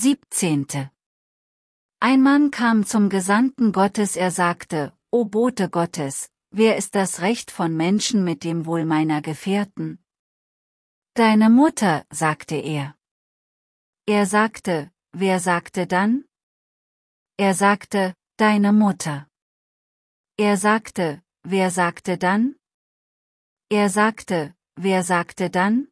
17. Ein Mann kam zum Gesandten Gottes, er sagte, O Bote Gottes, wer ist das Recht von Menschen mit dem Wohl meiner Gefährten? Deine Mutter, sagte er. Er sagte, wer sagte dann? Er sagte, deine Mutter. Er sagte, wer sagte dann? Er sagte, wer sagte dann?